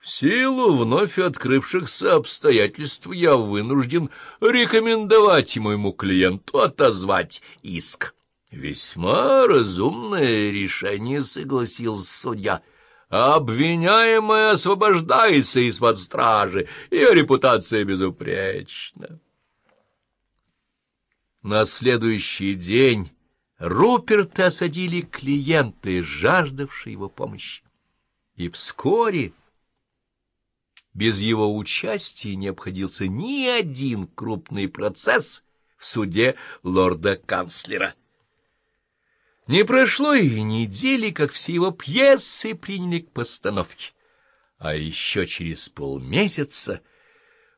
В силу вновь открывшихся обстоятельств я вынужден рекомендовать моему клиенту отозвать иск. Весьма разумное решение, согласился судья. Обвиняемая освобождается из-под стражи, ее репутация безупречна. На следующий день Руперта осадили клиенты, жаждавшие его помощи. И вскоре без его участия не обходился ни один крупный процесс в суде лорда-канцлера. Не прошло и недели, как все его пьесы приняли к постановке. А еще через полмесяца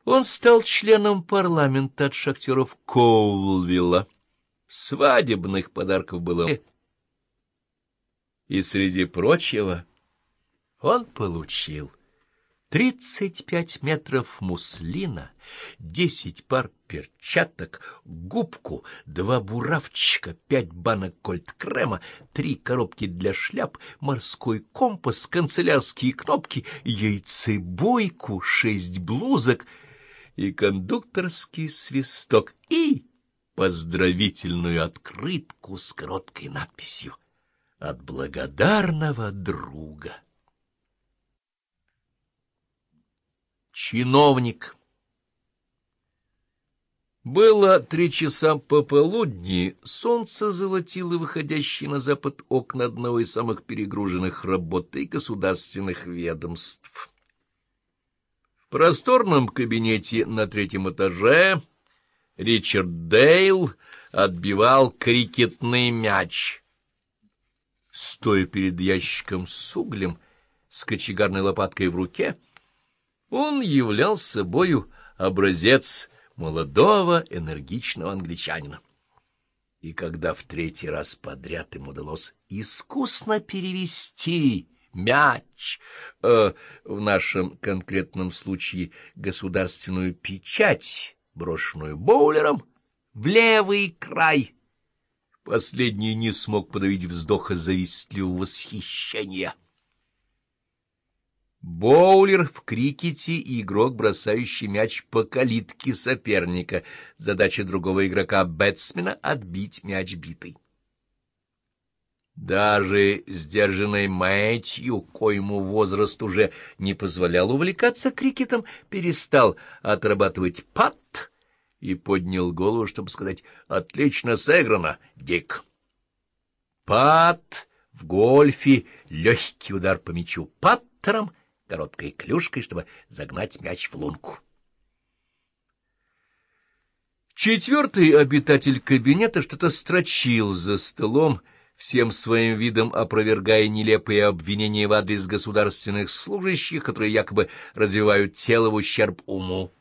он стал членом парламента от шахтеров Коулвилла. Свадебных подарков было и, среди прочего, он получил тридцать пять метров муслина, десять пар перчаток, губку, два буравчика, пять банок кольт-крема, три коробки для шляп, морской компас, канцелярские кнопки, яйцебойку, шесть блузок и кондукторский свисток и поздравительную открытку с короткой надписью «От благодарного друга». Чиновник Было три часа пополудни, солнце золотило выходящие на запад окна одного из самых перегруженных работой государственных ведомств. В просторном кабинете на третьем этаже Ричард Дейл отбивал крикетный мяч. Стоя перед ящиком с углем, с кочегарной лопаткой в руке, он являл собою образец молодого энергичного англичанина. И когда в третий раз подряд ему удалось искусно перевести мяч, э, в нашем конкретном случае государственную печать, брошенную боулером, в левый край. Последний не смог подавить вздоха завистливого восхищения. Боулер в крикете игрок, бросающий мяч по калитке соперника. Задача другого игрока-бэтсмена — отбить мяч битый. Даже сдержанный Мэтью, коему возраст уже не позволял увлекаться крикетом, перестал отрабатывать пат и поднял голову, чтобы сказать «Отлично сыграно, Дик». Пат в гольфе — легкий удар по мячу паттером, короткой клюшкой, чтобы загнать мяч в лунку. Четвертый обитатель кабинета что-то строчил за столом, всем своим видом опровергая нелепые обвинения в адрес государственных служащих, которые якобы развивают тело в ущерб уму.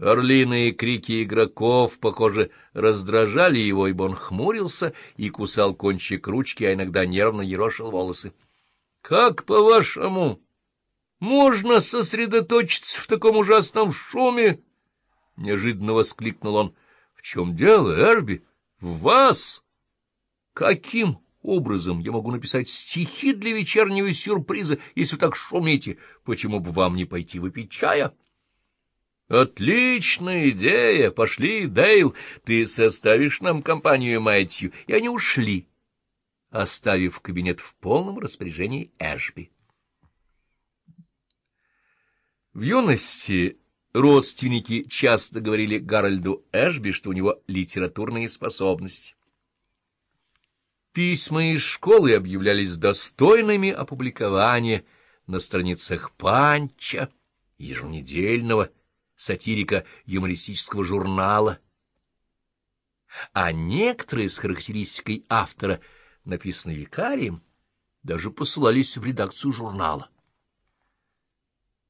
Орлиные крики игроков, похоже, раздражали его, ибо он хмурился и кусал кончик ручки, а иногда нервно ерошил волосы. — Как, по-вашему, можно сосредоточиться в таком ужасном шуме? — неожиданно воскликнул он. — В чем дело, Эрби? В вас? — Каким образом я могу написать стихи для вечернего сюрприза, если вы так шумите? Почему бы вам не пойти выпить чая? Отличная идея! Пошли, Дейл, ты составишь нам компанию Мэтью. И они ушли, оставив кабинет в полном распоряжении Эшби. В юности родственники часто говорили Гарольду Эшби, что у него литературные способности. Письма из школы объявлялись достойными опубликования на страницах Панча, еженедельного сатирика юмористического журнала. А некоторые с характеристикой автора, написанные викарием, даже посылались в редакцию журнала.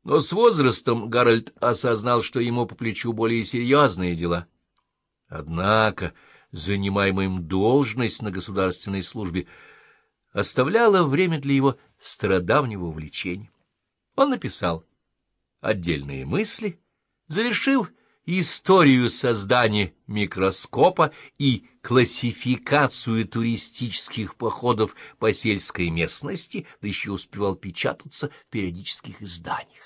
Но с возрастом Гарольд осознал, что ему по плечу более серьезные дела. Однако занимаемая им должность на государственной службе, оставляла время для его стародавнего увлечения. Он написал отдельные мысли, завершил историю создания микроскопа и классификацию туристических походов по сельской местности, да еще успевал печататься в периодических изданиях.